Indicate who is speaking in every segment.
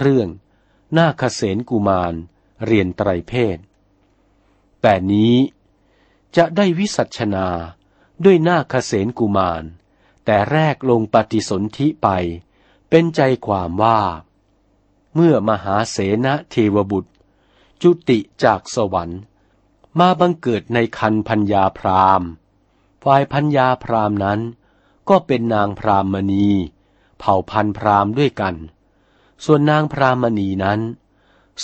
Speaker 1: เรื่อง นาคเสนกุมาร เรียนไตรเพศ แต่นี้จะได้วิสัชนาด้วยนาคเสนกุมาร แต่แรกลงปฏิสนธิไป เป็นใจความว่า เมื่อมหาเสนเทวบุตร จุติจากสวรรค์ มาบังเกิดในคันพัญญาพรามฝ่ายพัญญาพรามนั้น ก็เป็นนางพรามณี เผ่าพันพรามด้วยกัน ส่วนนางพรามณีนั้น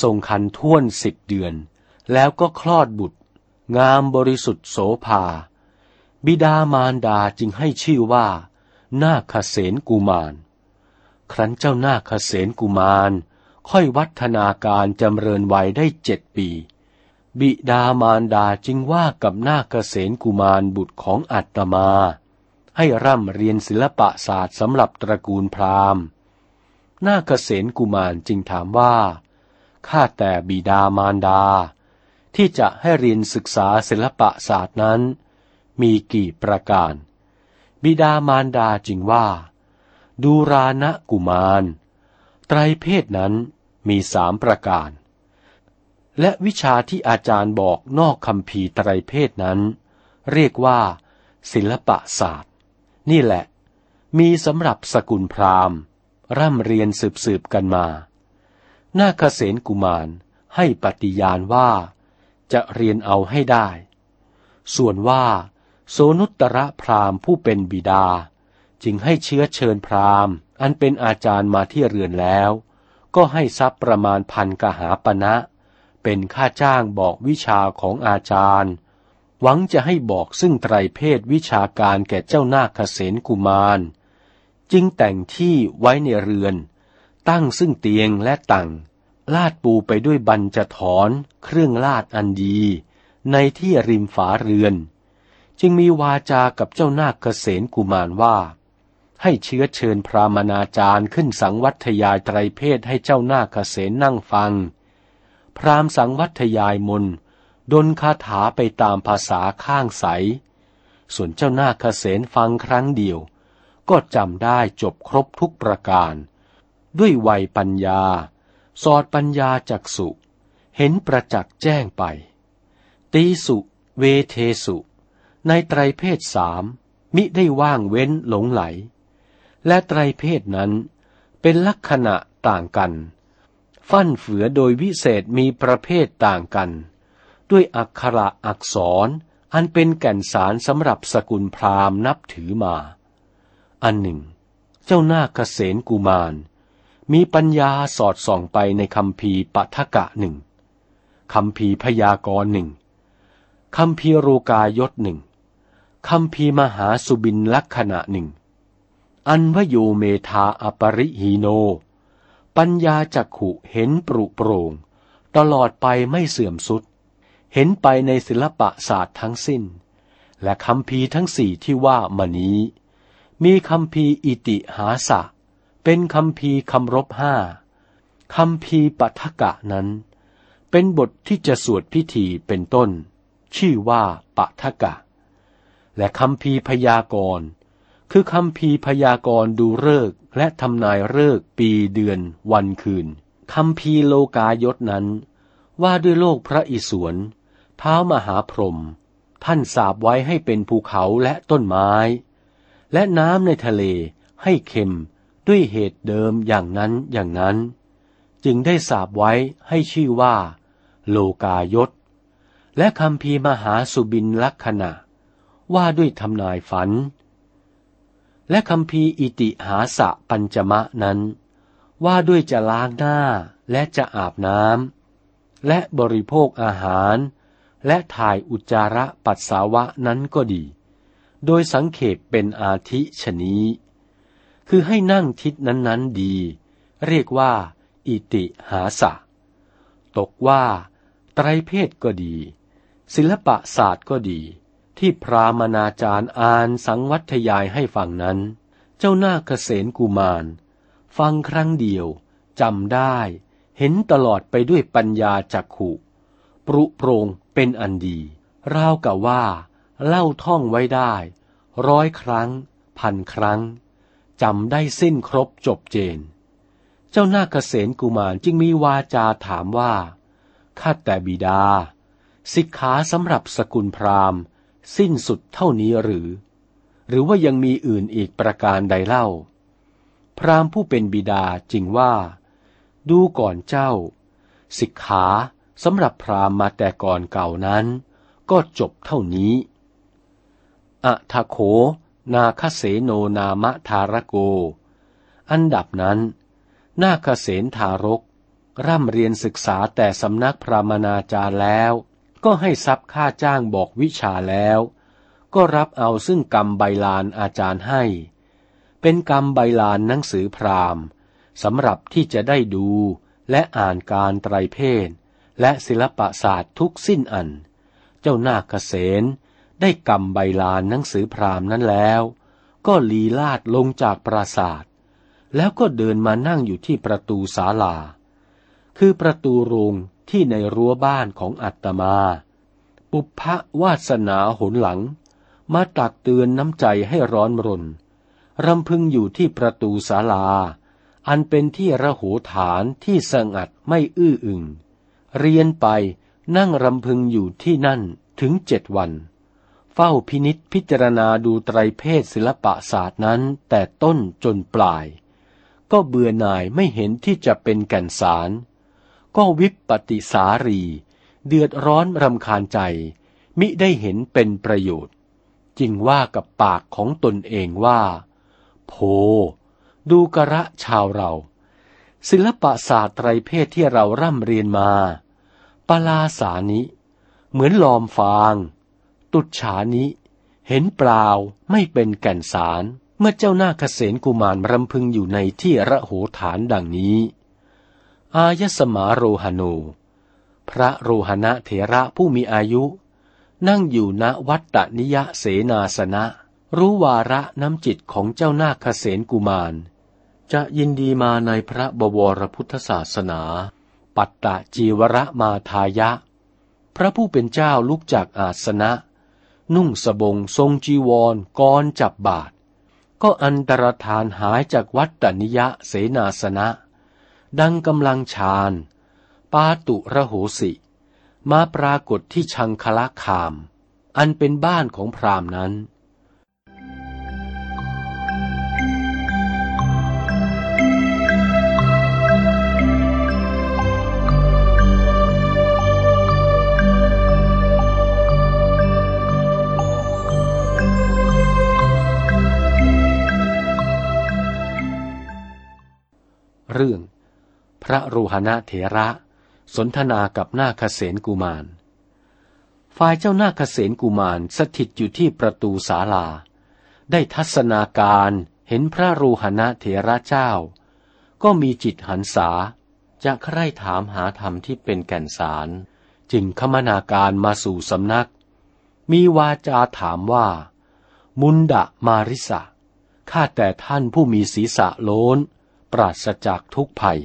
Speaker 1: ทรงคันท่วนสิบเดือน แล้วก็คลอดบุตร งามบริสุทธิ์โสภา บิดามารดาจึงให้ชื่อว่า นาคเสนกุมาร ครั้นเจ้านาคเสนกุมาร ค่อยวัฒนาการจำเริญวัยได้เจ็ดปี บิดามารดาจึงว่ากับนาคเสนกุมารบุตรของอัตมา ให้ร่ำเรียนศิลปะศาสตร์สำหรับตระกูลพราหมณ์ นาคเสนกุมารจึงถามว่า ข้าแต่บิดามารดา ที่จะให้เรียนศึกษาศิลปะศาสตร์นั้น มีกี่ประการ บิดามารดาจึงว่า ดูรานะกุมาร ไตรเพศนั้นมีสามประการ และวิชาที่อาจารย์บอกนอกคำพีไตรเพศนั้น เรียกว่า ศิลปะศาสตร์ นี่แหละ มีสำหรับสกุลพราหมณ์ ร่ำเรียนสืบๆกันมา นาคเสนกุมารให้ปฏิญาณว่าจะเรียนเอาให้ได้ ส่วนว่า โสนุตระพราหมณ์ผู้เป็นบิดา จึงให้เชื้อเชิญพราหมณ์ อันเป็นอาจารย์มาที่เรือนแล้ว ก็ให้ทรัพย์ประมาณพันกหาปณะเป็นค่าจ้างบอกวิชาของอาจารย์ หวังจะให้บอกซึ่งไตรเพศวิชาการแก่เจ้านาคเสนกุมาร จึงแต่งที่ไว้ในเรือน ตั้งซึ่งเตียงและตังลาดปูไปด้วยบัญจะถอนเครื่องลาดอันดี ในที่ริมฝาเรือน จึงมีวาจากับเจ้านาคเกษณกุมารว่า ให้เชื้อเชิญพรามนาจารย์ขึ้นสังวัทยายไตรเพศให้เจ้านาคเกษณนั่งฟัง พรามสังวัทยายมนดนคาถาไปตามภาษาข้างใส ส่วนเจ้านาคเกษณฟังครั้งเดียว ก็จำได้จบครบทุกประการ ด้วยวัยปัญญา สอดปัญญาจักสุ เห็นประจักษ์แจ้งไป ตีสุเวเทสุ ในไตรเพศสามมิได้ว่างเว้นหลงไหล และไตรเพศนั้นเป็นลักษณะต่างกัน ฟั่นเฟือโดยวิเศษมีประเภทต่างกัน ด้วยอักขระอักษรอันเป็นแก่นสารสำหรับสกุลพราหมณ์นับถือมา อันหนึ่ง เจ้าหน้าเกษณกุมาร มีปัญญาสอดส่องไปในคำพีปัทกะหนึ่งคำพีพยากรหนึ่งคำพีโรกายศหนึ่งคำพีมหาสุบินลักษณะหนึ่ง อันวโยเมธาอปริหีโน ปัญญาจักขุเห็นปรุโปรงตลอดไปไม่เสื่อมสุด เห็นไปในศิลปะศาสตร์ทั้งสิ้น และคำพีทั้งสี่ที่ว่ามานี้ มีคำพีอิติหาสะ เป็นคำพีคำรบห้าคำพีปัทกะนั้น เป็นบทที่จะสวดพิธีเป็นต้น ชื่อว่าปัทกะ และคำพีพยากรณ์คือคำพีพยากรณ์ดูเลิกและทำนายเลิกปีเดือนวันคืนคำพีโลกายศนั้น ว่าด้วยโลกพระอิศวรเท้ามหาพรหมท่านสาบไว้ให้เป็นภูเขาและต้นไม้ และน้ำในทะเลให้เค็มด้วยเหตุเดิมอย่างนั้นอย่างนั้น จึงได้สาบไว้ให้ชื่อว่า โลกายศ และคำพีมหาสุบินลักษณะ ว่าด้วยทำนายฝัน และคำพีอิติหาสะปัญจมะนั้น ว่าด้วยจะล้างหน้าและจะอาบน้ำและบริโภคอาหาร และถ่ายอุจจาระปัสสาวะนั้นก็ดี โดยสังเขปเป็นอาทิชนี้ คือให้นั่งทิศนั้นๆดี เรียกว่า อิติหาสะ ตกว่า ไตรเพศก็ดี ศิลปะศาสตร์ก็ดี ที่พรามนาจารย์อ่านสังวัทยายให้ฟังนั้น เจ้าหน้าเกษณกุมาร ฟังครั้งเดียวจำได้เห็นตลอดไปด้วยปัญญาจักขุ ปรุโปรงเป็นอันดี ราวกับว่า เล่าท่องไว้ได้ ร้อยครั้ง พันครั้งจำได้สิ้นครบจบเจน เจ้านาคเษนกุมารจึงมีวาจาถามว่า ข้าแต่บิดา สิกขาสำหรับสกุลพราหมณ์ สิ้นสุดเท่านี้หรือ หรือว่ายังมีอื่นอีกประการใดเล่า พราหมณ์ผู้เป็นบิดาจึงว่า ดูก่อนเจ้า สิกขาสำหรับพราหมณ์มาแต่ก่อนเก่านั้น ก็จบเท่านี้ อะทะโข นาคเสโนนามะทารโก อันดับนั้น นาคเสนทารก ร่ำเรียนศึกษาแต่สำนักพระมนาจาร์แล้ว ก็ให้ทรัพย์ค่าจ้างบอกวิชาแล้ว ก็รับเอาซึ่งกรรมใบลานอาจารย์ให้ เป็นกรรมใบลานหนังสือพราหมณ์สำหรับที่จะได้ดูและอ่านการไตรเพศ และศิลปศาสตร์ทุกสิ้นอัน เจ้านาคเสน ได้กำใบลานหนังสือพราหมณ์นั้นแล้ว ก็ลีลาดลงจากปราศาสตร์แล้วก็เดินมานั่งอยู่ที่ประตูศาลา คือประตูโรงที่ในรั้วบ้านของอัตมา ปุพพะวาสนาหนหลัง มาตักเตือนน้ำใจให้ร้อนรน รำพึงอยู่ที่ประตูศาลา อันเป็นที่ระหูฐานที่สงัดไม่อื้ออึง เรียนไปนั่งรำพึงอยู่ที่นั่นถึงเจ็ดวัน เฝ้าพินิษพิจารณาดูไตรเพศศิลปศาสตร์นั้นแต่ต้นจนปลาย ก็เบื่อหน่ายไม่เห็นที่จะเป็นแก่นสาร ก็วิปปติสารี เดือดร้อนรำคาญใจ มิได้เห็นเป็นประโยชน์ จึงว่ากับปากของตนเองว่า โพ ดูกระชาวเรา ศิลปศาสตร์ไตรเพศที่เราร่ำเรียนมาปลาสานิ เหมือนลอมฟาง ตุฉานี้เห็นเปล่าไม่เป็นแก่นสาร เมื่อเจ้าหน้าเกษณกุมารรำพึงอยู่ในที่ระโหฐานดังนี้ อายสมาโรหโน พระโรหณะเถระผู้มีอายุ นั่งอยู่ณวัตตนิยเสนาสนะ รู้วาระน้ำจิตของเจ้าหน้าเกษณกุมาร จะยินดีมาในพระบวรพุทธศาสนา ปัตตะจีวรมาทายะพระผู้เป็นเจ้าลุกจากอาสนะ นุ่งสบงทรงจีวรกรจับบาท ก็อันตรธานหายจากวัดตนิยะเสนาสนะ ดังกำลังฌานปาตุระโหสิ มาปรากฏที่ชังคละคาม อันเป็นบ้านของพรามนั้น เรื่อง พระโรหณะเถระ สนทนากับนาคเสนกุมาร ฝ่ายเจ้านาคเสนกุมารสถิตอยู่ที่ประตูศาลา ได้ทัศนาการเห็นพระโรหณะเถระเจ้า ก็มีจิตหันษาจะใคร่ถามหาธรรมที่เป็นแก่นสาร จึงคมนาการมาสู่สำนัก มีวาจาถามว่า มุนดะมาริสะข้าแต่ท่านผู้มีศีรษะโล้น ราศจากทุกภัย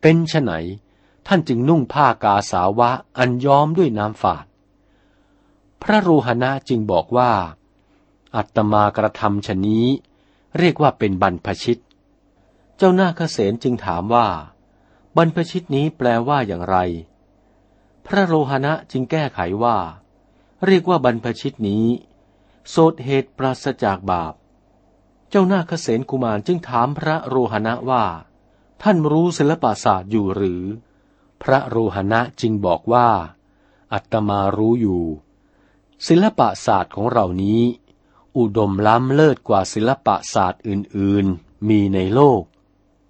Speaker 1: เป็นไฉนท่านจึงนุ่งผ้ากาสาวะอันย้อมด้วยน้ำฝาด พระโรหณะจึงบอกว่า อัตมากระทำชนี้ เรียกว่าเป็นบรรพชิต เจ้าหน้าเกษณจึงถามว่า บรรพชิตนี้แปลว่าอย่างไร พระโรหณะจึงแก้ไขว่า เรียกว่าบรรพชิตนี้ โสดเหตุปราศจากบาป จ้าหน้าเกษณกุมารจึงถามพระโรหณะว่า ท่านรู้ศิลปศาสตร์อยู่หรือ พระโรหณะจึงบอกว่า อัตมารู้อยู่ ศิลปศาสตร์ของเรานี้ อุดมล้ำเลิศกว่าศิลปศาสตร์อื่นๆ มีในโลก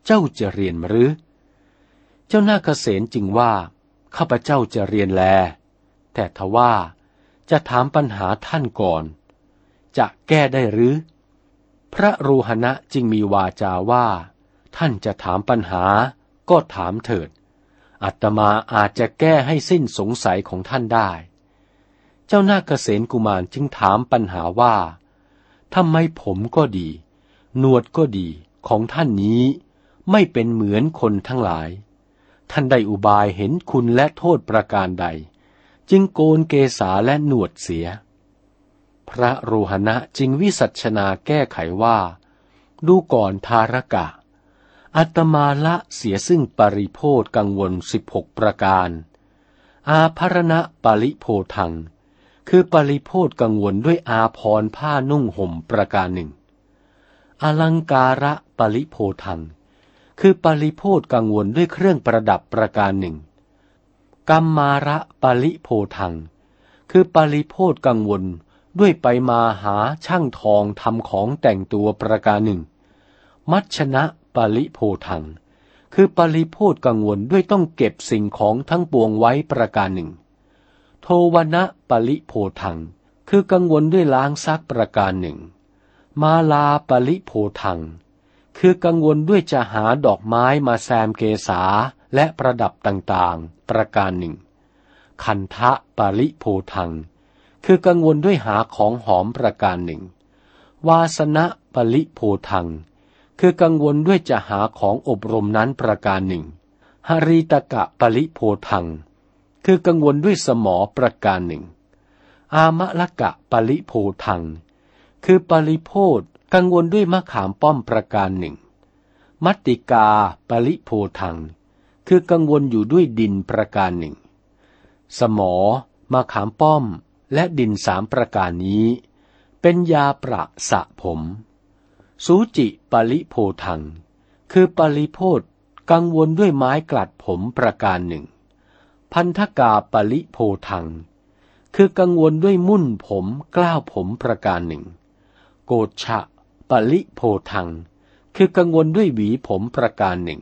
Speaker 1: เจ้าจะเรียนหรือ เจ้าหน้าเกษณจึงว่า ข้าพเจ้าจะเรียนแล แต่ทว่าจะถามปัญหาท่านก่อน จะแก้ได้หรือ พระรูหณะจึงมีวาจาว่า ท่านจะถามปัญหาก็ถามเถิด อัตมาอาจจะแก้ให้สิ้นสงสัยของท่านได้ เจ้านาเกษณกุมารจึงถามปัญหาว่าทำไมผมก็ดี หนวดก็ดีของท่านนี้ไม่เป็นเหมือนคนทั้งหลาย ท่านได้อุบายเห็นคุณและโทษประการใด จึงโกนเกษาและหนวดเสีย พระโรหณะจึงวิสัชนาแก้ไขว่า ดูก่อนทารกะ อัตมาละเสียซึ่งปริโพธกังวลสิบหกประการ อาภรณะปริโพทัง คือปริโพธกังวลด้วยอาพรผ้านุ่งห่มประการหนึ่ง อลังการะปริโพทัง คือปริโพธกังวลด้วยเครื่องประดับประการหนึ่งกัมมาระปริโพทัง คือปริโพธกังวล ด้วยไปมาหาช่างทองทำของแต่งตัวประการหนึ่ง มัชนะปริโพทัง คือปริโพธกังวลด้วยต้องเก็บสิ่งของทั้งปวงไว้ประการหนึ่ง โทวนะปริโพทัง คือกังวลด้วยล้างซักประการหนึ่ง มาลาปริโพทัง คือกังวลด้วยจะหาดอกไม้มาแซมเกษาและประดับต่างๆ ประการหนึ่ง คันทะปริโพทัง คือกังวลด้วยหาของหอมประการหนึ่ง วาสนะปริโพทัง คือกังวลด้วยจะหาของอบรมนั้นประการหนึ่งหริตกะปริโพทัง คือกังวลด้วยสมอประการหนึ่ง อามะละกะปริโพทัง คือปริโพธกังวลด้วยมะขามป้อมประการหนึ่ง มัตติกาปริโพทัง คือกังวลอยู่ด้วยดินประการหนึ่ง สมอมะขามป้อม และดินสามประการนี้ เป็นยาประสะผม สูจิปริโพทัง คือปริโพธกังวลด้วยไม้กลัดผมประการหนึ่ง พันธกาปริโพทัง คือกังวลด้วยมุ่นผมกล้าวผมประการหนึ่ง โกชะปริโพทัง คือกังวลด้วยหวีผมประการหนึ่ง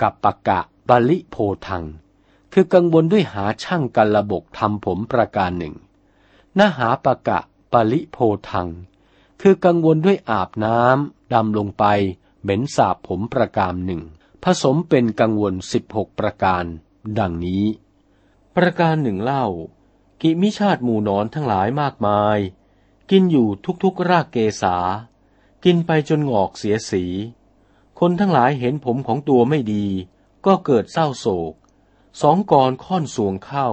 Speaker 1: กัปปะกะปริโพทัง คือกังวลด้วยหาช่างกันระบกทำผมประการหนึ่ง นหาปะกะปริโพทัง คือกังวลด้วยอาบน้ำดำลงไป เหม็นสาบผมประการหนึ่ง ผสมเป็นกังวลสิบหกประการ ดังนี้ ประการหนึ่งเล่า กิมิชาติหมู่นอนทั้งหลายมากมาย กินอยู่ทุกๆรากเกษา กินไปจนงอกเสียสี คนทั้งหลายเห็นผมของตัวไม่ดี ก็เกิดเศร้าโศก สองกรค่อนสวงเข้า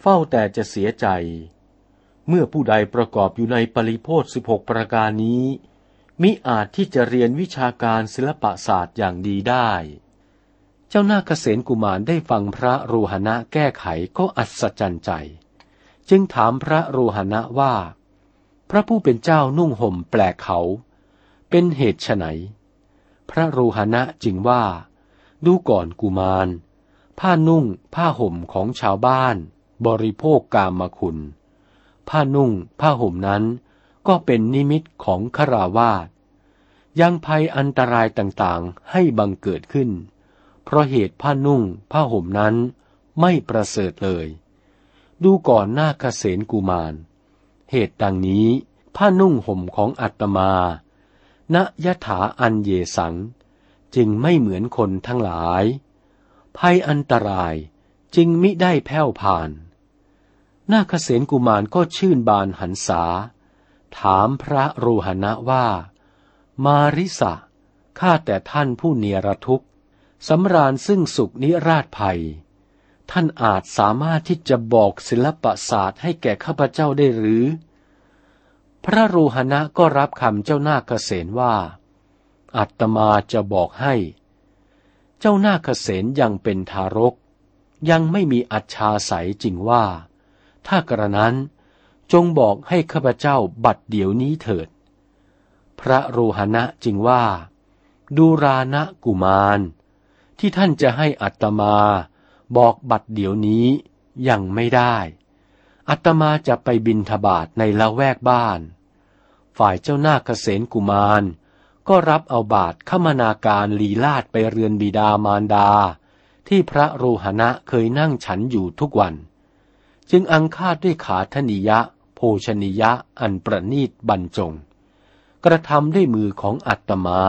Speaker 1: เฝ้าแต่จะเสียใจ เมื่อผู้ใดประกอบอยู่ในปริโพธสิบหกประการนี้ มิอาจที่จะเรียนวิชาการศิลปศาสตร์อย่างดีได้ เจ้าหน้าเกษณกุมารได้ฟังพระโรหณะแก้ไขก็อัศจรรย์ใจ จึงถามพระโรหณะว่า พระผู้เป็นเจ้านุ่งห่มแปลกเขา เป็นเหตุไฉนพระโรหณะจึงว่า ดูก่อนกุมาร ผ้านุ่งผ้าห่มของชาวบ้าน บริโภคกามคุณ ผ้านุ่ง ผ้าห่มนั้น ก็เป็นนิมิตของขราวาสยังภัยอันตรายต่างๆให้บังเกิดขึ้น เพราะเหตุผ้านุ่ง ผ้าห่มนั้นไม่ประเสริฐเลย ดูก่อนหน้าเกษณกุมาร เหตุดังนี้ ผ้านุ่งห่มของอัตมาณยถาอันเยสัง จึงไม่เหมือนคนทั้งหลาย ภัยอันตรายจึงมิได้แผ่วผ่าน นาคเษนกุมารก็ชื่นบานหันษา ถามพระโรหณะว่า มาริสะข้าแต่ท่านผู้เนียรทุกข์สำราญซึ่งสุขนิราชภัย ท่านอาจสามารถที่จะบอกศิลปศาสตร์ให้แก่ข้าพเจ้าได้หรือ พระโรหณะก็รับคำเจ้านาคเษนว่า อัตมาจะบอกให้ เจ้านาคเษนยังเป็นทารก ยังไม่มีอัจฉาสัยจริงว่า ถ้ากระนั้นจงบอกให้ข้าพเจ้าบัดเดี๋ยวนี้เถิด พระโรหณะจึงว่า ดูรานะกุมาร ที่ท่านจะให้อัตมา บอกบัดเดี๋ยวนี้ยังไม่ได้ อัตมาจะไปบินทบาทในละแวกบ้าน ฝ่ายเจ้าหน้าเกษณกุมาร ก็รับเอาบาทขมนาการลีลาดไปเรือนบิดามารดา ที่พระโรหณะเคยนั่งฉันอยู่ทุกวัน จึงอังคาดด้วยขาธนิยะ โภชนิยะอันประนีตบรรจง กระทำด้วยมือของอัตมา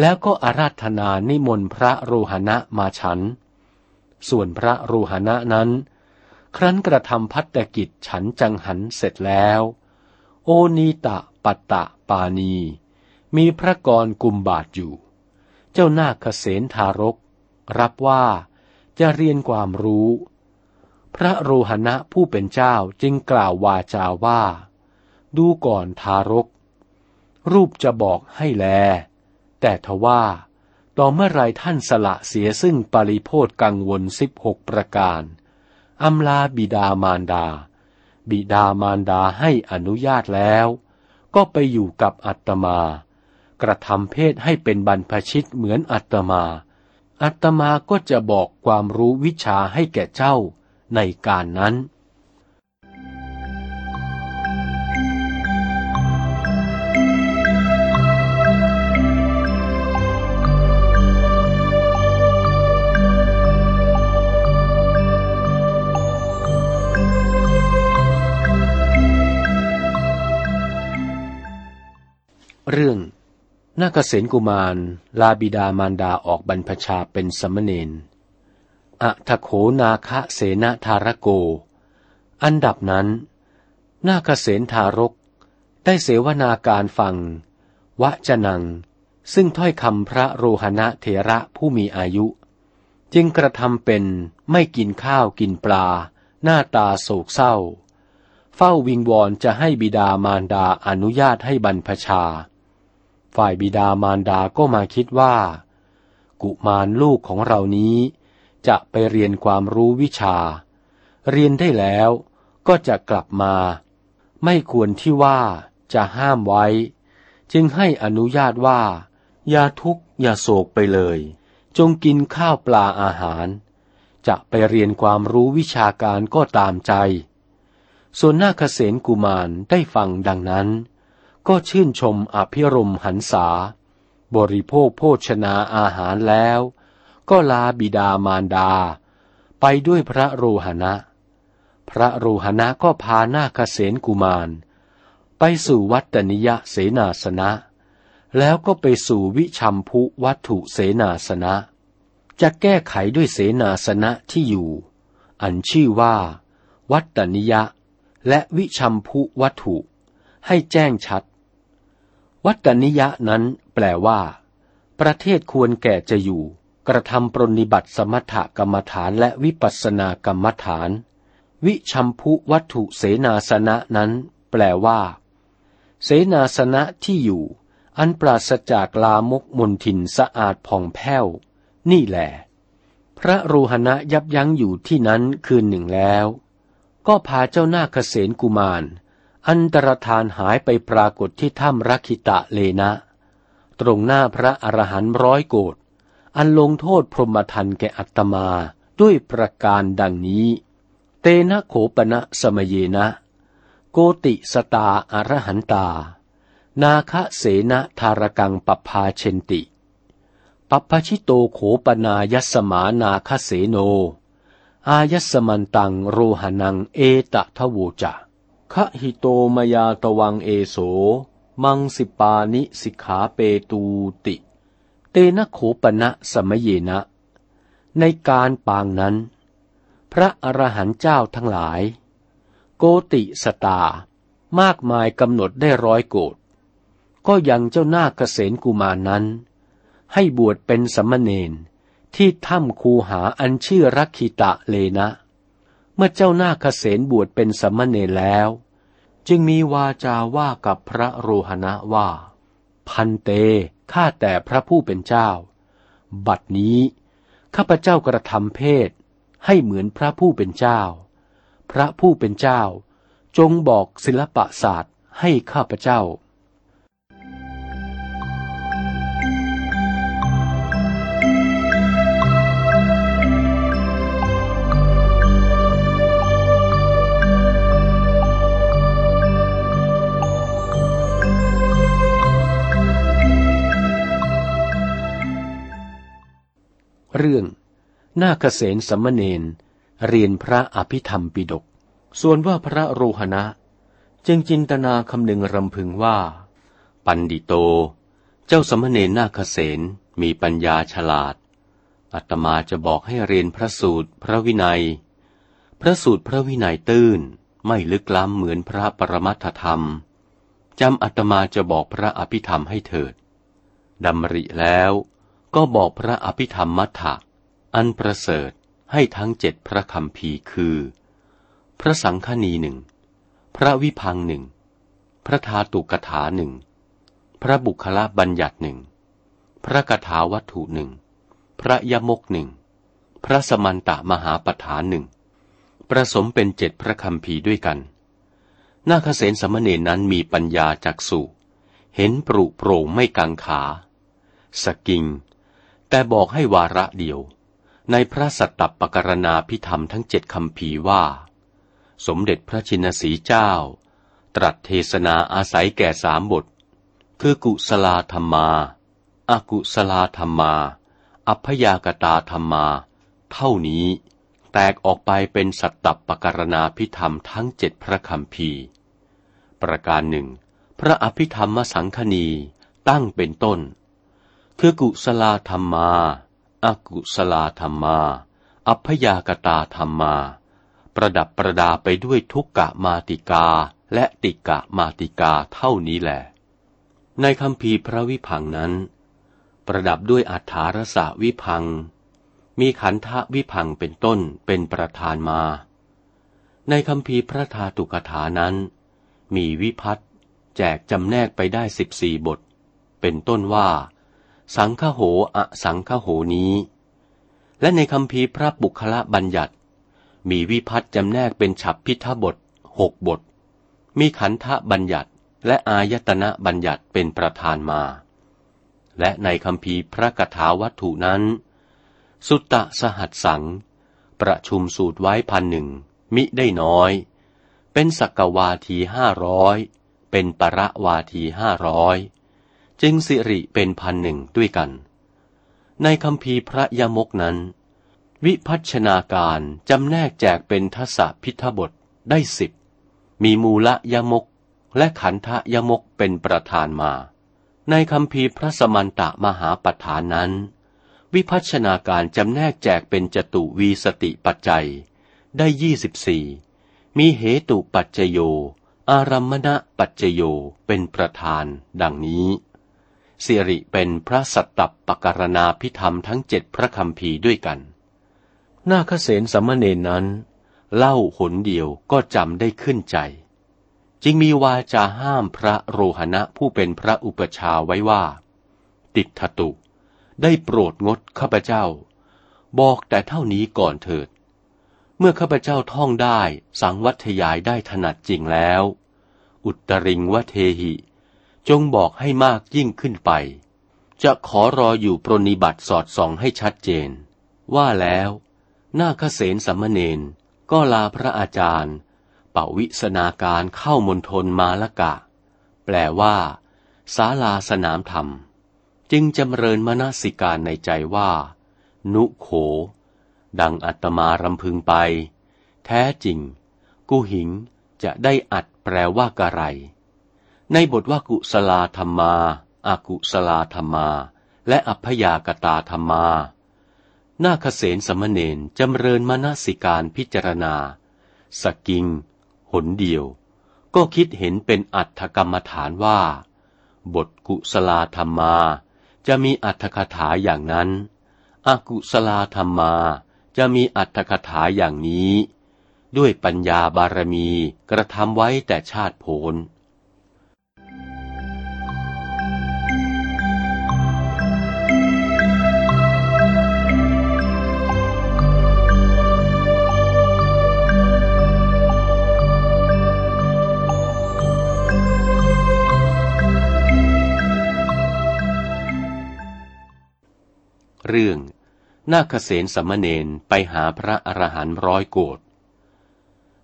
Speaker 1: แล้วก็อาราธนานิมนต์พระโรหณะมาฉัน ส่วนพระโรหณะนั้น ครั้นกระทำพัตกิจฉันจังหันเสร็จแล้ว โอนีตะปัตตะปานี มีพระกรกุมบาทอยู่ เจ้านาคเษนทารก รับว่าจะเรียนความรู้ พระโรหณะผู้เป็นเจ้าจึงกล่าววาจาว่า ดูก่อนทารก รูปจะบอกให้แล แต่ทว่าต่อเมื่อไรท่านสละเสียซึ่งปริโพธกังวลสิบหกประการอำลาบิดามารดา บิดามารดาให้อนุญาตแล้ว ก็ไปอยู่กับอัตมา กระทำเพศให้เป็นบรรพชิตเหมือนอัตมา อัตมาก็จะบอกความรู้วิชาให้แก่เจ้า ในการนั้น เรื่องนาคเษนกุมาร ลาบิดามารดาออกบรรพชาเป็นสมณเณร อะทะโขนาคะเสนาธารโก อันดับนั้น นาคเษนทารก ได้เสวนาการฟัง วะจนัง ซึ่งถ้อยคำพระโรหณะเถระผู้มีอายุ จึงกระทำเป็นไม่กินข้าวกินปลา หน้าตาโศกเศร้า เฝ้าวิงวอนจะให้บิดามารดาอนุญาตให้บรรพชา ฝ่ายบิดามารดาก็มาคิดว่า กุมารลูกของเรานี้ จะไปเรียนความรู้วิชา เรียนได้แล้วก็จะกลับมา ไม่ควรที่ว่าจะห้ามไว้ จึงให้อนุญาตว่า อย่าทุกข์อย่าโศกไปเลย จงกินข้าวปลาอาหาร จะไปเรียนความรู้วิชาการก็ตามใจ ส่วนนาคเษนกุมารได้ฟังดังนั้น ก็ชื่นชมอภิรมหันษา บริโภคโภชนาอาหารแล้ว ก็ลาบิดามารดา ไปด้วยพระโรหณะ พระโรหณะก็พานาคเษนกุมาร ไปสู่วัตนิยเสนาสนะ แล้วก็ไปสู่วิชัมพุวัตถุเสนาสนะ จะแก้ไขด้วยเสนาสนะที่อยู่ อันชื่อว่า วัตนิยะ และวิชัมพุวัตถุ ให้แจ้งชัด วัตนิยะนั้นแปลว่าประเทศควรแก่จะอยู่ กระทำปรนิบัติสมถกรรมฐานและวิปัสสนากรรมฐาน วิชัมพุวัตถุเสนาสนะนั้น แปลว่า เสนาสนะที่อยู่ อันปราศจากลามกมนทินสะอาดผ่องแผ้ว นี่แหละพระรูหณะยับยั้งอยู่ที่นั้นคืนหนึ่งแล้ว ก็พาเจ้าหน้าเกษณกุมาร อันตรธานหายไปปรากฏที่ถ้ำรักิตะเลนะ ตรงหน้าพระอรหันต์ร้อยโกด อันลงโทษพรหมทันแก่อัตมาด้วยประการดังนี้ เตนะโขปณะสมเยนะ โกติสตาอรหันตา นาคเสนะธารกังปภาเชนติปัปชิโตโขปนายสมานาคเสโน อายสมันตังโรหนังเอตะทะโวจะคะหิโตมยาตวังเอโส มังสิปานิสิกขาเปตูติ เตนะโขปณะสมเยนะ ในการปางนั้น พระอรหันต์เจ้าทั้งหลาย โกติสตามากมายกำหนดได้ร้อยโกดก็ยังเจ้าหน้าเกษณกุมารนั้น ให้บวชเป็นสมณเณรที่ถ้ำคูหาอันชื่อรักขิตะเลนะ เมื่อเจ้าหน้าเกษณบวชเป็นสมณเณรแล้ว จึงมีวาจาว่ากับพระโรหณะว่า พันเต ข้าแต่พระผู้เป็นเจ้า บัดนี้ข้าพเจ้ากระทำเพศให้เหมือนพระผู้เป็นเจ้า พระผู้เป็นเจ้า จงบอกศิลปศาสตร์ให้ข้าพเจ้า เรื่อง นาคเษนสมณเณรเรียนพระอภิธรรมปิดก ส่วนว่าพระโรหณะ จึงจินตนาคำหนึ่งรำพึงว่า ปันดิโต เจ้าสมณเณรนาคเษนมีปัญญาฉลาด อัตมาจะบอกให้เรียนพระสูตรพระวินัย พระสูตรพระวินัยตื้นไม่ลึกล้ำเหมือนพระปรมัตถธรรมจำอัตมาจะบอกพระอภิธรรมให้เถิดดำริแล้ว ก็บอกพระอภิธรรมมัทธะอันประเสริฐให้ทั้งเจ็ดพระคำพีคือ พระสังฆนีหนึ่ง พระวิพังหนึ่ง พระธาตุกถาหนึ่ง พระบุคละบัญญัติหนึ่ง พระกถาวัตถุหนึ่ง พระยมกหนึ่ง พระสมันตะมหาปฐานหนึ่ง ประสมเป็นเจ็ดพระคำพีด้วยกัน นาคเสนสมณเณรนั้นมีปัญญาจักสุเห็นปรุโปร่งไม่กังขา สกิง แต่บอกให้วาระเดียว ในพระสัตตปกรณาพิธรรมทั้งเจ็ดคำพีว่า สมเด็จพระชินสีเจ้า ตรัสเทศนาอาศัยแก่สามบท คือกุศลาธรรมาอากุศลาธรรมา อัพยากตาธรรมา เท่านี้ แตกออกไปเป็นสัตตปกรณาพิธรรมทั้งเจ็ดพระคำพีประการหนึ่งพระอภิธรรมสังคณีตั้งเป็นต้น คือกุศลธรรมาอากุศลธรรมา อัพยากตาธรรมา ประดับประดาไปด้วยทุกกะมาติกาและติกะมาติกาเท่านี้แหละ ในคำพีพระวิพังนั้น ประดับด้วยอัฐารสะวิพัง มีขันธวิพังเป็นต้นเป็นประธานมา ในคำพีพระธาตุกถานั้น มีวิพัตแจกจำแนกไปได้สิบสี่บท เป็นต้นว่า สังฆโหอสังฆโหนี้ และในคำพีพระบุคละบัญญัติ มีวิพัตจำแนกเป็นฉับพิทบทหกบท มีขันธบัญญัติและอายตนะบัญญัติเป็นประธานมา และในคำพีพระกถาวัตถุนั้น สุตตะสหัสสัง ประชุมสูตรไว้พันหนึ่งมิได้น้อย เป็นสักวาทีห้าร้อยเป็นประวาทีห้าร้อย จึงสิริเป็นพันหนึ่งด้วยกัน ในคำพีพระยมกนั้น วิพัชนาการจำแนกแจกเป็นทศพิทบทได้สิบ มีมูละยมกและขันธยมกเป็นประธานมา ในคำพีพระสมันตะมหาปัฏฐานนั้น วิพัชนาการจำแนกแจกเป็นจตุวีสติปัจจัย ได้ยี่สิบสี่มีเหตุปัจจโย อารัมมณปัจจโยเป็นประธานดังนี้ สิริเป็นพระสัตตปกรณาพิธรรมทั้งเจ็ดพระคำพีด้วยกัน นาคเสนสมณเณรนั้น เล่าหนเดียวก็จำได้ขึ้นใจ จึงมีวาจาห้ามพระโรหณะผู้เป็นพระอุปชาไว้ว่า ติดทตุได้โปรดงดข้าพเจ้า บอกแต่เท่านี้ก่อนเถิด เมื่อข้าพเจ้าท่องได้สังวัทยายได้ถนัดจริงแล้ว อุตริงวเทหิ จงบอกให้มากยิ่งขึ้นไป จะขอรออยู่ปรนิบัติสอดส่องให้ชัดเจน ว่าแล้วนาคเสนสัมมเนนก็ลาพระอาจารย์ป่าวิสนาการเข้ามณฑลมาละกะ แปลว่าศาลาสนามธรรม จึงจำเริญมนสิการในใจว่า นุโข ดังอัตมารำพึงไป แท้จริงกุหิงจะได้อัดแปลว่ากะไร ในบทว่ากุสลาธรรมาอากุสลาธรรมา และอัพยากตาธรรมานาคเสนสมณเณรจำเริญมนสิการพิจารณา สกิง หนเดียว ก็คิดเห็นเป็นอัตถกรรมฐานว่า บทกุศลาธรรมา จะมีอัตถคถาอย่างนั้นอากุศลาธรรมาจะมีอัตถคถาอย่างนี้ ด้วยปัญญาบารมีกระทำไว้แต่ชาติโผน เรื่อง นาคเสนสมณเณรไปหาพระอรหันต์ร้อยโกด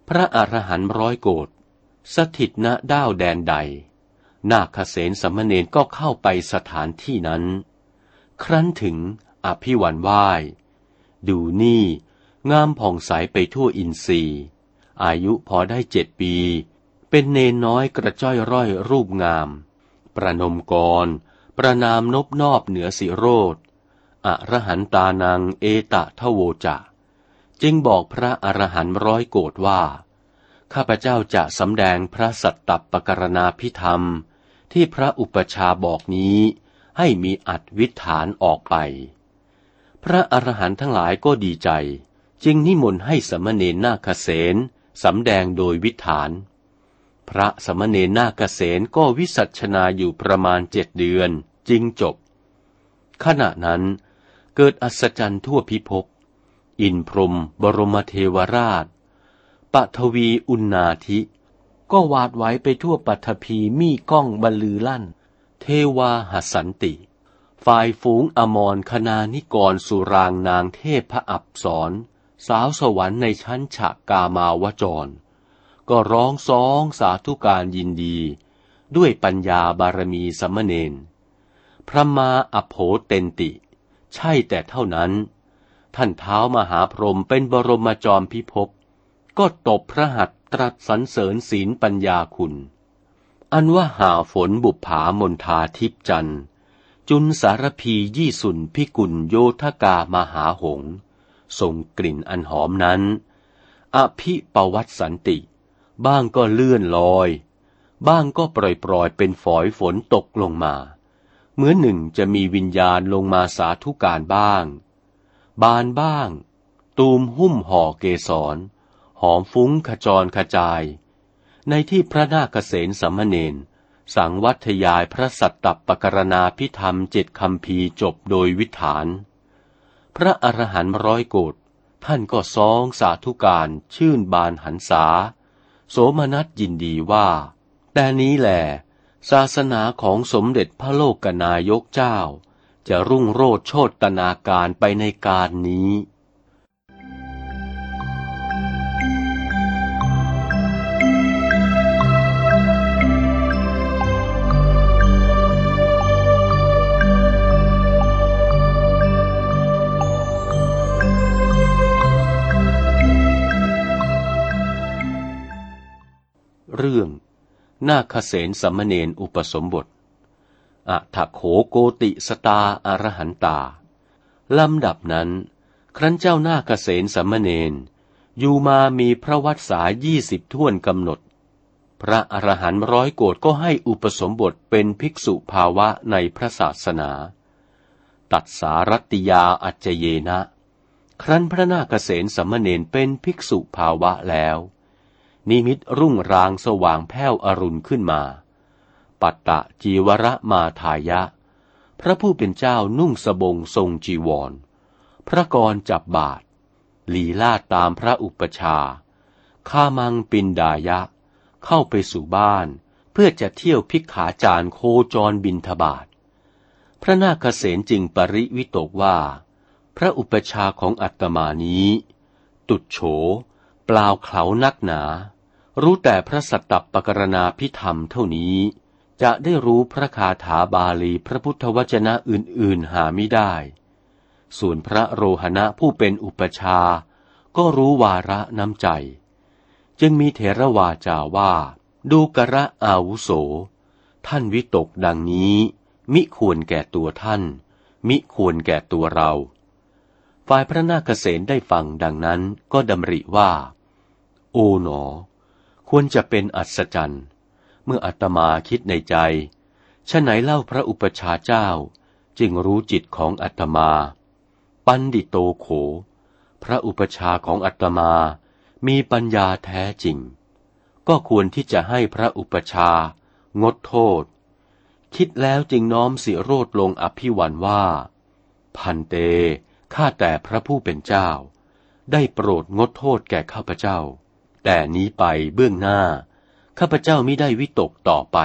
Speaker 1: พระอรหันต์ร้อยโกดสถิตณด้าวแดนใด นาคเสนสมณเณรก็เข้าไปสถานที่นั้น ครั้นถึงอภิวันไหวดูนี่ งามผ่องใสไปทั่วอินทรีย์อายุพอได้เจ็ดปี เป็นเนนน้อยกระจ้อยร้อยรูปงาม ประนมกร ประนามนบนอบเหนือสิโรธ อรหันตานังเอตะทโวจะ จึงบอกพระอรหันต์ร้อยโกรธว่า ข้าพเจ้าจะสำแดงพระสัตตปกรณาพิธรรม ที่พระอุปชาบอกนี้ให้มีอัดวิถานออกไป พระอรหันต์ทั้งหลายก็ดีใจ จึงนิมนต์ให้สมณเณรนาคเสนสำแดงโดยวิถาน พระสมณเณรนาคเสนก็วิสัชนาอยู่ประมาณเจ็ดเดือนจึงจบ ขณะนั้น เกิดอัศจรรย์ทั่วพิภพ อินพรมบรมเทวราชปทวีอุณาธิ ก็วาดไว้ไปทั่วปัทภีมีก้องบรรลือลั่น เทวาหัสันติ ฝ่ายฝูงอมรคณานิกรสุรางนางเทพพระอับสรสาวสวรรค์ในชั้นฉะกามาวจร ก็ร้องซองสาธุการยินดี ด้วยปัญญาบารมีสมเณรพระมาอโภเตนติ ใช่แต่เท่านั้น ท่านเท้ามหาพรหมเป็นบรมจอมพิภพก็ตบพระหัตตรัสสรรเสริญศีลปัญญาคุณ อันว่าหาฝนบุปผามนทาทิพจันจุนสารพียี่สุนพิกุลโยธกามหาหงส่งกลิ่นอันหอมนั้น อภิปวัตสันติ บ้างก็เลื่อนลอย บ้างก็ปล่อยปล่อยเป็นฝอยฝนตกลงมา เหมือนหนึ่งจะมีวิญญาณลงมาสาธุการบ้าง บานบ้าง ตูมหุ้มห่อเกสร หอมฟุ้งขจรขจาย ในที่พระนาคเษนสัมมเนนสังวัทยายพระสัตตปกรณาพิธรรมเจ็ดคำพีจบโดยวิถาน พระอรหันต์ร้อยโกดท่านก็ซองสาธุการชื่นบานหันษา โสมนัสยินดีว่า แต่นี้แหละ ศาสนาของสมเด็จพระโลกนายกเจ้า จะรุ่งโรจโชตนาการไปในการนี้เรื่อง นาคเสนสัมเนนอุปสมบท อัถโขโกติสตาอารหันตา ลำดับนั้น ครั้นเจ้านาคเสนสัมเนนอยู่มามีพระวัดสายี่สิบท่วนกำหนด พระอรหันต์ร้อยโกดก็ให้อุปสมบทเป็นภิกษุภาวะในพระศาสนา ตัดสารัติยาอัจเจเยนะ ครั้นพระนาคเสนสัมเนนเป็นภิกษุภาวะแล้ว นิมิตรุ่งรางสว่างแผ้วอรุณขึ้นมา ปัตตะจีวรมาทายะ พระผู้เป็นเจ้านุ่งสบงทรงจีวร พระกรจับบาท ลีลาดตามพระอุปชาข้ามังปินดายะ เข้าไปสู่บ้าน เพื่อจะเที่ยวพิกขาจารโคจรบินทบาท พระนาคเษนจึงปริวิตกว่า พระอุปชาของอัตมานี้ ตุดโฉเปล่าเขานักหนา รู้แต่พระสัตตปกรณาพิธรรมเท่านี้ จะได้รู้พระคาถาบาลีพระพุทธวจนะอื่นๆหาไม่ได้ ส่วนพระโรหณะผู้เป็นอุปชา ก็รู้วาระน้ำใจ จึงมีเถรวาจาว่า ดูกระอาวุโส ท่านวิตกดังนี้ มิควรแก่ตัวท่าน มิควรแก่ตัวเรา ฝ่ายพระนาคเษนได้ฟังดังนั้นก็ดำริว่า โอ๋หนอ ควรจะเป็นอัศจรรย์ เมื่ออาตมาคิดในใจฉะไหนเล่าพระอุปชาเจ้า จึงรู้จิตของอาตมา ปันดิโตโข พระอุปชาของอาตมามีปัญญาแท้จริง ก็ควรที่จะให้พระอุปชางดโทษ คิดแล้วจึงน้อมสิโรดลงอภิวันว่า พันเตข้าแต่พระผู้เป็นเจ้า ได้โปรดงดโทษแก่ข้าพเจ้า แต่นี้ไปเบื้องหน้า ข้าพเจ้าไม่ได้วิตกต่อไป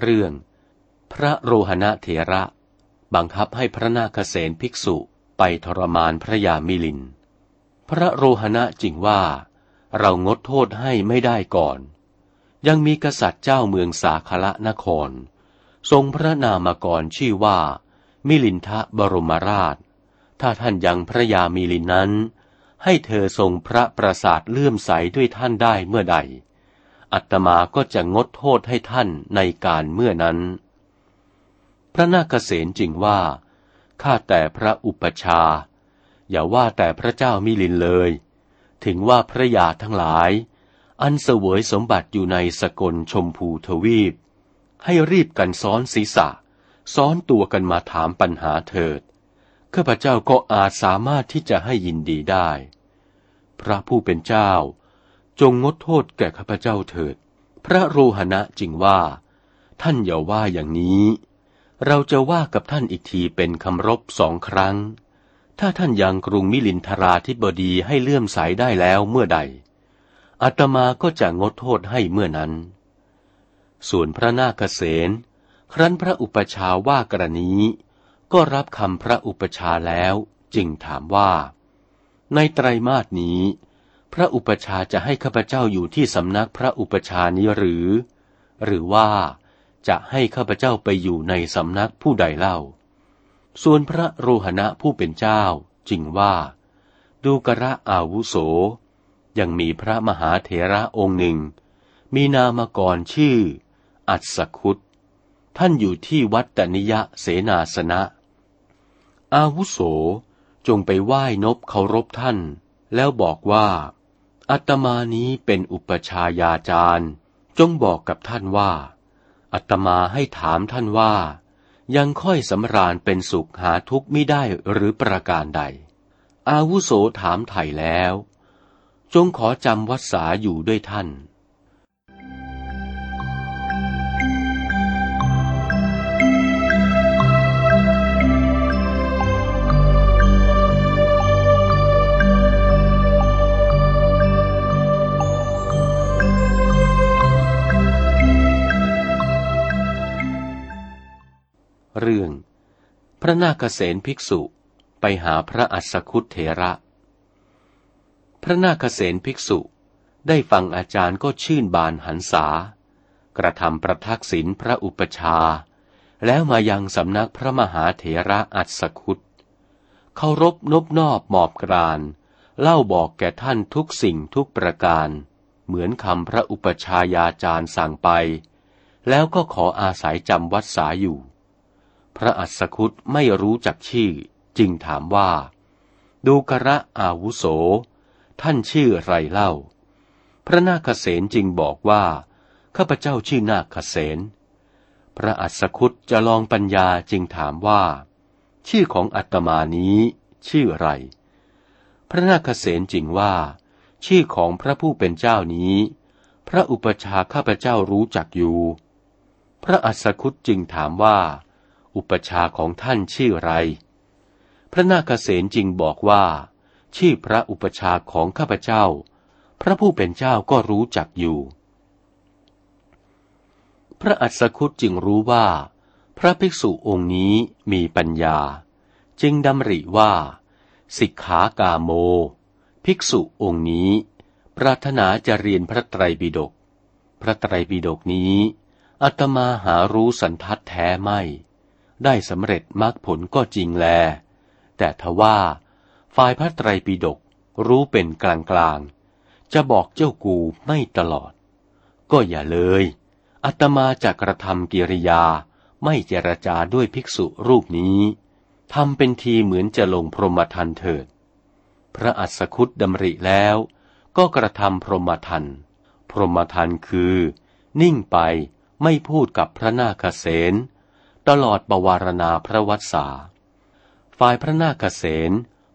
Speaker 1: เรื่อง พระโรหณะเถระ บังคับให้พระนาคเษนภิกษุ ไปทรมานพระยามิลิน พระโรหณะจริงว่า เรางดโทษให้ไม่ได้ก่อน ยังมีกษัตริย์เจ้าเมืองสาคละนคร ทรงพระนามกรชื่อว่า มิลินทะบรมราช ถ้าท่านยังพระยามิลินนั้น ให้เธอทรงพระประสาทเลื่อมใสด้วยท่านได้เมื่อใด อัตมาก็จะงดโทษให้ท่านในการเมื่อนั้น พระนาคเษนจริงว่า ข้าแต่พระอุปชา อย่าว่าแต่พระเจ้ามิลินเลย ถึงว่าพระยาทั้งหลาย อันเสวยสมบัติอยู่ในสกลชมพูทวีป ให้รีบกันซ้อนศีรษะ ซ้อนตัวกันมาถามปัญหาเถิดข้าพเจ้าก็อาจสามารถที่จะให้ยินดีได้ พระผู้เป็นเจ้า จงงดโทษแก่ข้าพเจ้าเถิด พระโรหณะจึงว่า ท่านอย่าว่าอย่างนี้ เราจะว่ากับท่านอีกทีเป็นคำรบสองครั้ง ถ้าท่านยังกรุงมิลินทราธิบดีให้เลื่อมใสได้แล้วเมื่อใด อาตมาก็จะงดโทษให้เมื่อนั้น ส่วนพระนาคเษนครั้นพระอุปชาว่ากรณีก็รับคำพระอุปชาแล้วจึงถามว่า ในไตรมาสนี้ พระอุปชาจะให้ข้าพเจ้าอยู่ที่สำนักพระอุปชานี้หรือ หรือว่า จะให้ข้าพเจ้าไปอยู่ในสำนักผู้ใดเล่า ส่วนพระโรหณะผู้เป็นเจ้าจึงว่า ดูกระอาวุโส ยังมีพระมหาเถระองค์หนึ่ง มีนามกรชื่อ อัศคุตท่านอยู่ที่วัดตนิยะเสนาสนะ อาวุโสจงไปไหว้นบเคารพท่าน แล้วบอกว่า อัตมานี้เป็นอุปชายาจารย์ จงบอกกับท่านว่า อัตมาให้ถามท่านว่า ยังค่อยสำราญเป็นสุขหาทุกข์ไม่ได้หรือประการใด อาวุโสถามไถ่แล้ว จงขอจำวัดสาอยู่ด้วยท่าน เรื่อง พระนาคเษนภิกษุไปหาพระอัสคุตเถระ พระนาคเษนภิกษุได้ฟังอาจารย์ก็ชื่นบานหันษากระทำประทักษิณพระอุปชา แล้วมายังสำนักพระมหาเถระอัศคุตเคารพนบนอบหมอบกรานเล่าบอกแก่ท่านทุกสิ่งทุกประการ เหมือนคำพระอุปชายาจารย์สั่งไป แล้วก็ขออาศัยจำวัดสาอยู่ พระอัศคุตไม่รู้จักชื่อ จึงถามว่า ดูกระอาวุโส ท่านชื่อไรเล่า พระนาคเษนจึงบอกว่า ข้าพเจ้าชื่อนาคเษนพระอัศคุตจะลองปัญญาจึงถามว่า ชื่อของอัตมานี้ชื่อไร พระนาคเษนจึงว่า ชื่อของพระผู้เป็นเจ้านี้ พระอุปชาข้าพเจ้ารู้จักอยู่ พระอัศคุตจึงถามว่า อุปชาของท่านชื่อไร พระนาคเษนจึงบอกว่า ชื่อพระอุปชาของข้าพเจ้า พระผู้เป็นเจ้าก็รู้จักอยู่ พระอัศคุตจึงรู้ว่า พระภิกษุองค์นี้มีปัญญา จึงดำริว่า สิกขากาโม ภิกษุองค์นี้ ปรารถนาจะเรียนพระไตรปิฎกพระไตรปิฎกนี้อาตมาหารู้สันทัดแท้ไม่ ได้สำเร็จมรรคผลก็จริงแล แต่ทว่า ฝ่ายพระไตรปิฎกรู้เป็นกลางกลางจะบอกเจ้ากูไม่ตลอด ก็อย่าเลย อัตมาจะกระทำกิริยาไม่เจรจาด้วยภิกษุรูปนี้ทำเป็นทีเหมือนจะลงพรหมทันเถิด พระอัสคุตดำริแล้วก็กระทำพรหมทัน พรหมทันคือ นิ่งไปไม่พูดกับพระนาคเษน ตลอดบวารณาพระวัสสาฝ่ายพระนาคเษน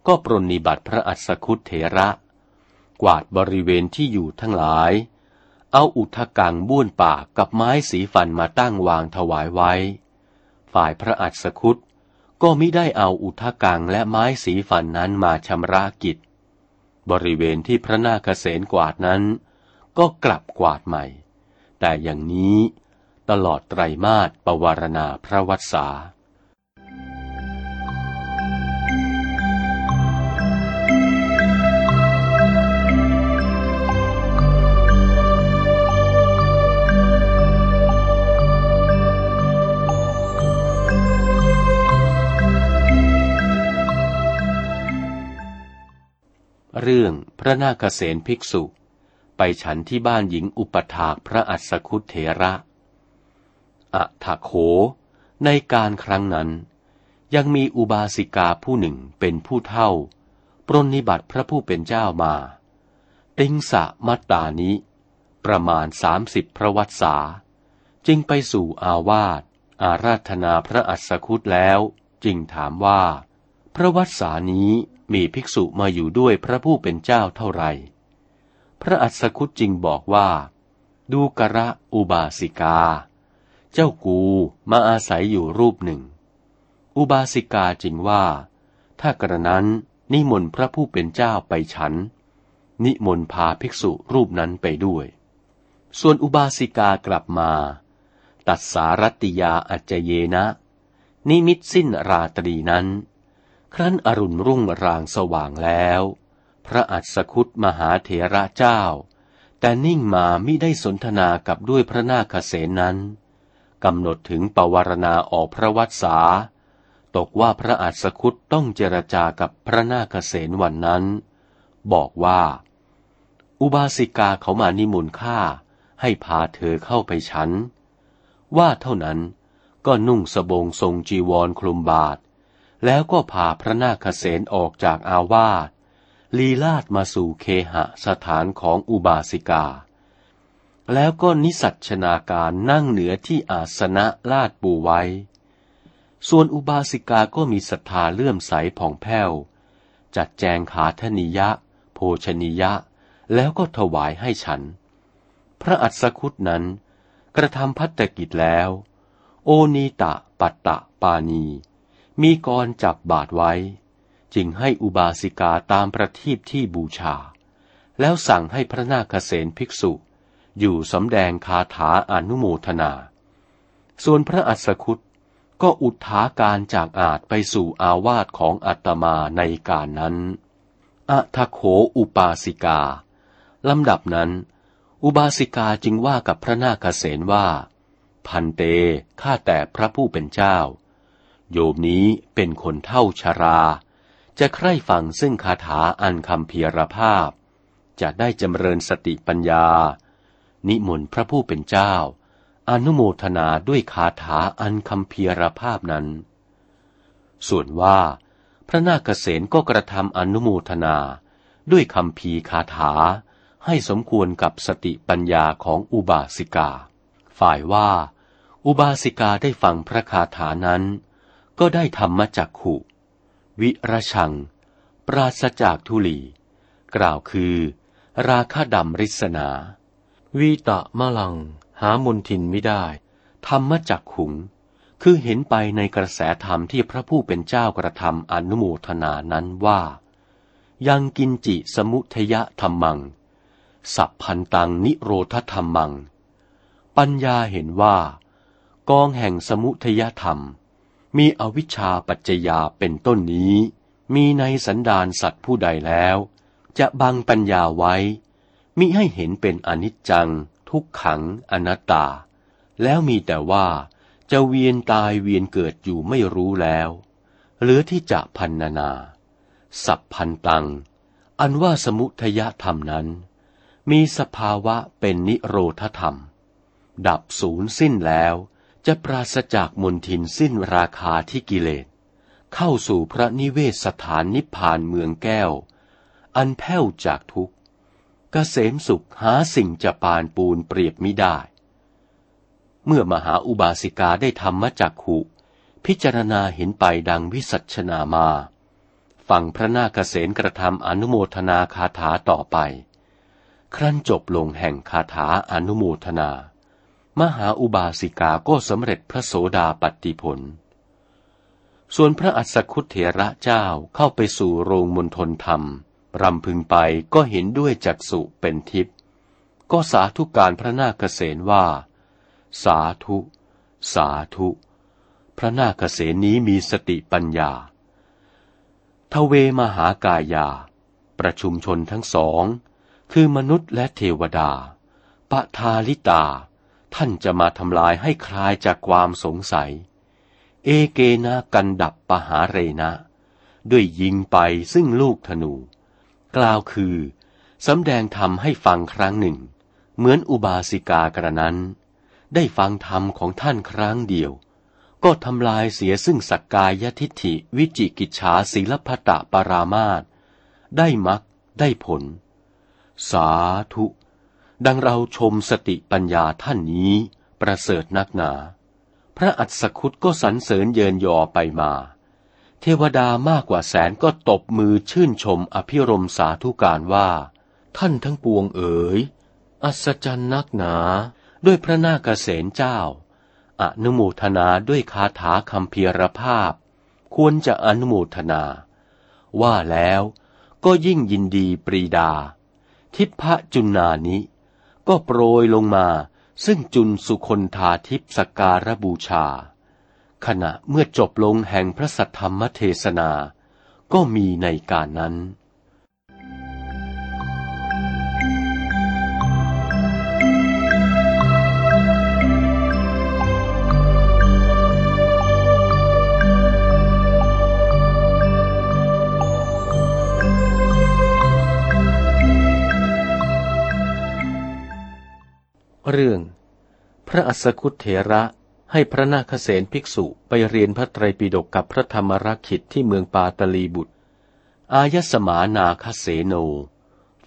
Speaker 1: ก็ปรนนิบัติพระอัศคุตเถระ กวาดบริเวณที่อยู่ทั้งหลาย เอาอุทกังบ้วนปากกับไม้สีฟันมาตั้งวางถวายไว้ ฝ่ายพระอัศคุตก็มิได้เอาอุทกังและไม้สีฟันนั้นมาชำระกิจ บริเวณที่พระนาคเษนกวาดนั้น ก็กลับกวาดใหม่ แต่อย่างนี้ ตลอดไตรมาสปวารณาพระวัสสาเรื่องพระนาคเษนภิกษุ ไปฉันที่บ้านหญิงอุปถากพระอัศคุเถระ อะถะโข ในการครั้งนั้น ยังมีอุบาสิกาผู้หนึ่งเป็นผู้เท่า ปรนนิบัติพระผู้เป็นเจ้ามา ติงสะมัตตานิ ประมาณสามสิบพระวัตษาจึงไปสู่อาวาสอาราธนาพระอัสคุตแล้วจึงถามว่า พระวัตษานี้มีภิกษุมาอยู่ด้วยพระผู้เป็นเจ้าเท่าไหร่ พระอัสคุตจึงบอกว่า ดูกระอุบาสิกา เจ้ากูมาอาศัยอยู่รูปหนึ่ง อุบาสิกาจึงว่า ถ้ากระนั้นนิมนต์พระผู้เป็นเจ้าไปฉัน นิมนต์พาภิกษุรูปนั้นไปด้วย ส่วนอุบาสิกากลับมา ตัดสารติยาอัจเจเยนะ นิมิตสิ้นราตรีนั้น ครั้นอรุณรุ่งรางสว่างแล้ว พระอัศคุตมหาเถระเจ้า แต่นิ่งมามิได้สนทนากับด้วยพระนาคเสนนั้น กำหนดถึงปวารณาออกพระวัตสา ตกว่าพระอัศคุตต้องเจรจากับพระนาคเสนวันนั้น บอกว่า อุบาสิกาเขามานิมนต์ข้าให้พาเธอเข้าไปฉัน ว่าเท่านั้นก็นุ่งสบงทรงจีวรคลุมบาท แล้วก็พาพระนาคเสนออกจากอาวาสลีลาดมาสู่เคหสถานของอุบาสิกา แล้วก็นิสัชนาการนั่งเหนือที่อาสนะลาดปูไว้ ส่วนอุบาสิกาก็มีศรัทธาเลื่อมใสผ่องแผ้ว จัดแจงขาธนิยะ โภชนิยะ แล้วก็ถวายให้ฉัน พระอัศคุตนั้น กระทำพัตกิจแล้ว โอนีตะปัตตะปานี มีกรจับบาทไว้ จึงให้อุบาสิกาตามประทีปที่บูชา แล้วสั่งให้พระนาคเษนภิกษุ อยู่สำแดงคาถาอนุโมทนา ส่วนพระอัศคุตก็อุทาการจากอาจไปสู่อาวาสของอัตมาในการนั้นอัทโขอุปาสิกา ลำดับนั้น อุบาสิกาจึงว่ากับพระนาคเษนว่า พันเตข้าแต่พระผู้เป็นเจ้า โยมนี้เป็นคนเท่าชรา จะใคร่ฟังซึ่งคาถาอันคำเพียรภาพ จะได้จำเริญสติปัญญา นิมนต์พระผู้เป็นเจ้า อนุโมทนาด้วยคาถาอันคำเพียรภาพนั้น ส่วนว่า พระนาคเษนก็กระทำอนุโมทนาด้วยคำพีคาถาให้สมควรกับสติปัญญาของอุบาสิกา ฝ่ายว่า อุบาสิกาได้ฟังพระคาถานั้น ก็ได้ธรรมจักขุ วิรชัง ปราศจากทุลี กล่าวคือ ราคาดำริศนา วิตะมะลัง หามนทินไม่ได้ ธรรมจักขุง คือเห็นไปในกระแสธรรมที่พระผู้เป็นเจ้ากระทำอนุโมทนานั้นว่า ยังกินจิสมุทยะธรรมัง สัพพันตังนิโรธธรรมัง ปัญญาเห็นว่า กองแห่งสมุทยธรรม มีอวิชชาปัจจยาเป็นต้นนี้ มีในสันดานสัตว์ผู้ใดแล้ว จะบังปัญญาไว้ มิให้เห็นเป็นอนิจจัง ทุกขังอนัตตา แล้วมีแต่ว่าจะเวียนตายเวียนเกิดอยู่ไม่รู้แล้วเหลือที่จะพันนานา สับพันตัง อันว่าสมุทยธรรมนั้น มีสภาวะเป็นนิโรธธรรม ดับศูนย์สิ้นแล้วจะปราศจากมนทินสิ้นราคาที่กิเลส เข้าสู่พระนิเวศสถานนิพพานเมืองแก้ว อันแผ้วจากทุก กเกษมสุขหาสิ่งจะปานปูนเปรียบมิได้ เมื่อมหาอุบาสิกาได้ทำมจักขุ พิจารณาเห็นไปดังวิสัชนามา ฟังพระนาคเษนกระทำอนุโมทนาคาถาต่อไป ครั้นจบลงแห่งคาถาอนุโมทนา มหาอุบาสิกาก็สำเร็จพระโสดาปัตติผล ส่วนพระอัสสคุเถระเจ้าเข้าไปสู่โรงมณฑลธรรม รำพึงไปก็เห็นด้วยจักสุเป็นทิพย์ก็สาธุการพระนาคเษนว่า สาธุ สาธุ พระนาคเษนนี้มีสติปัญญา ทเวมหากายา ประชุมชนทั้งสอง คือมนุษย์และเทวดาปะทาลิตา ท่านจะมาทำลายให้คลายจากความสงสัย เอเกนะกันดับปหาเรนะ ด้วยยิงไปซึ่งลูกธนู กล่าวคือสำแดงธรรมให้ฟังครั้งหนึ่ง เหมือนอุบาสิกากระนั้น ได้ฟังธรรมของท่านครั้งเดียว ก็ทำลายเสียซึ่งสักกายทิฏฐิวิจิกิจฉาศีลพตะปรามาตได้มักได้ผล สาธุ ดังเราชมสติปัญญาท่านนี้ ประเสริฐนักหนา พระอัศคุตก็สรรเสริญเยินยอไปมา เทวดามากกว่าแสนก็ตบมือชื่นชมอภิรมสาธุการว่า ท่านทั้งปวงเอ๋ย อัศจรรย์นักหนา ด้วยพระนาคเษนเจ้า อนุโมทนาด้วยคาถาคำเพียรภาพ ควรจะอนุโมทนา ว่าแล้วก็ยิ่งยินดีปรีดา ทิพะจุนนานิ ก็โปรยลงมาซึ่งจุนสุคนธาทิพสการบูชา ขณะเมื่อจบลงแห่งพระสัทธรรมเทศนา ก็มีในการนั้น เรื่อง พระอสคุเถระ ให้พระนาคเษนภิกษุไปเรียนพระไตรปิฎกกับพระธรรมรักขิตที่เมืองปาตลีบุตร อายสมานาคเสโน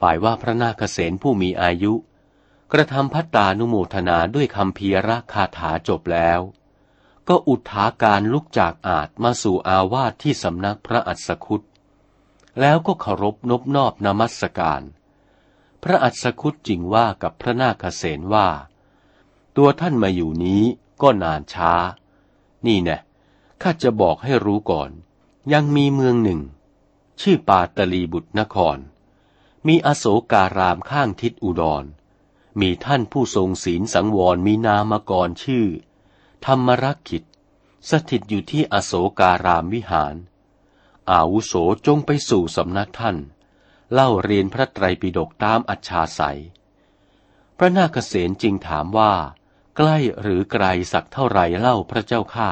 Speaker 1: ฝ่ายว่าพระนาคเษนผู้มีอายุ กระทำพัตตานุโมทนาด้วยคำพีระคาถาจบแล้ว ก็อุทาการลุกจากอาจมาสู่อาวาสที่สำนักพระอัสคุตแล้วก็เคารพนบนอบนมัสการ พระอัศคุตจริงว่ากับพระนาคเษนว่า ตัวท่านมาอยู่นี้ ก็นานช้า นี่แน่ข้าจะบอกให้รู้ก่อน ยังมีเมืองหนึ่ง ชื่อปาตลีบุตรนคร มีอโศการามข้างทิศอุดร มีท่านผู้ทรงศีลสังวรมีนามกรชื่อ ธรรมรักขิต สถิตอยู่ที่อโศการามวิหาร อาวุโสจงไปสู่สำนักท่าน เล่าเรียนพระไตรปิฎกตามอัจฉาสัย พระนาคเษนจึงถามว่า ใกล้หรือไกลสักเท่าไรเล่าพระเจ้าข้า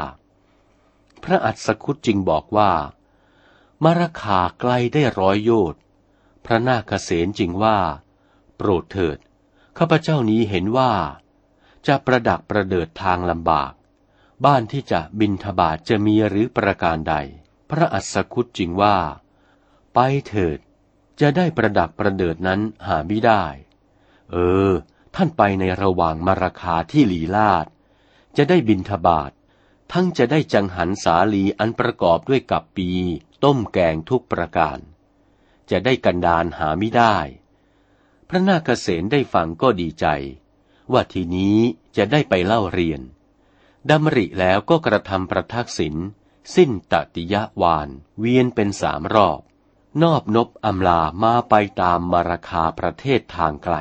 Speaker 1: พระอัศคุตจึงบอกว่ามรคาไกลได้ร้อยโยชน์พระนาคเษนจึงว่า โปรดเถิด ข้าพเจ้านี้เห็นว่า จะประดักประเดิดทางลำบาก บ้านที่จะบินทบาทจะมีหรือประการใด พระอัศคุตจึงว่า ไปเถิด จะได้ประดักประเดิดนั้นหาไม่ได้ เออ ท่านไปในระหว่างมาราคาที่ลีลาด จะได้บินทบาททั้งจะได้จังหันสาลีอันประกอบด้วยกับปี ต้มแกงทุกประการ จะได้กันดานหาไม่ได้ พระนาคเษนได้ฟังก็ดีใจ ว่าทีนี้จะได้ไปเล่าเรียนดำริแล้วก็กระทำประทักษิณสิ้นตติยะวานเวียนเป็นสามรอบ นอบนบอำลามาไปตามมาราคาประเทศทางไกล